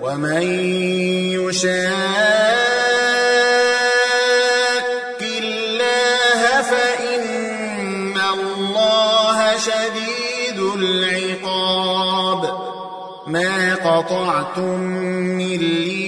ومن يشاك الله فإن الله شديد العقاب ما قطعتم من لينة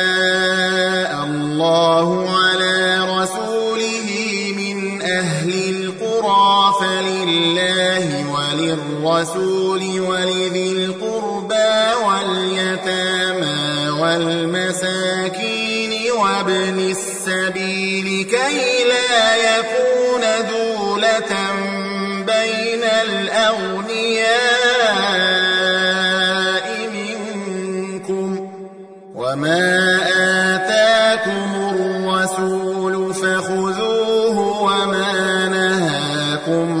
وللرسول ولذي القربى واليتامى والمساكين وابن السبيل كي لا يكون دولة بين الأغنياء منكم وما آتاكم الرسول فخذوه وما نهاكم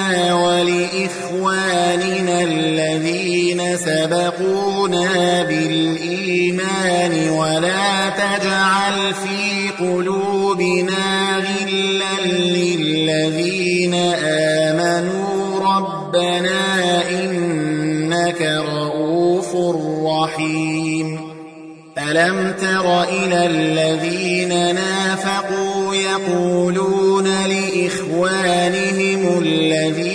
سبقونا بالإيمان ولا تجعل في قلوبنا غلا للذين آمنوا. ربنا إنك رؤوف رحيم. ألم تر إلى الذين نافقوا يقولون لإخوانهم الذين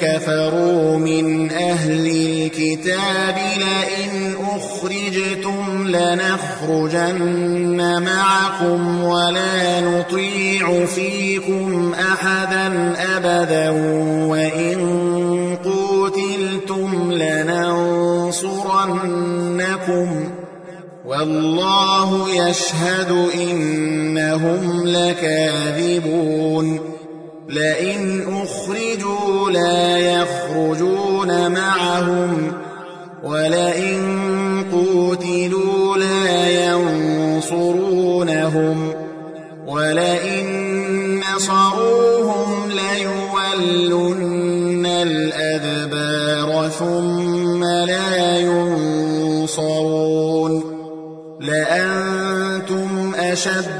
كفروا من أهل الكتاب لئن أخرجتم لنخرجن معكم ولا نطيع فيكم أحدا أبدا وإن قوتلتم لننصرنكم والله يشهد إنهم لكاذبون لئن أخرجوا لا يخرجون معهم ولئن قوتلوا لا ينصرونهم ولئن نصروهم ليولن الأدبار ثم لا ينصرون لأنتم أشد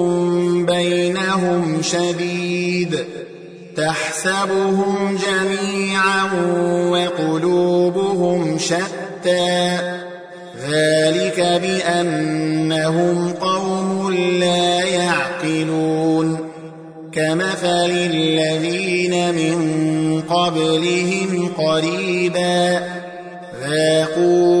شديد تحسبهم جميعا وقلوبهم شتى ذلك بأنهم قوم لا يعقلون كمثل الذين من قبلهم قريبا ذاقوا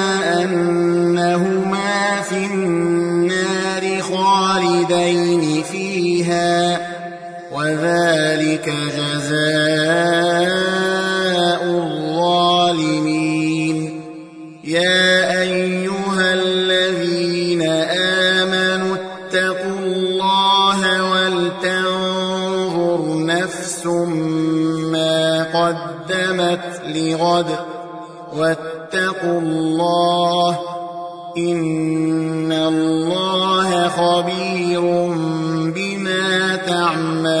وذلك جزاء الظالمين. يا أيها الذين آمنوا اتقوا الله ولتنظر نفس ما قدمت لغد واتقوا الله إن الله خبير بما تعملون.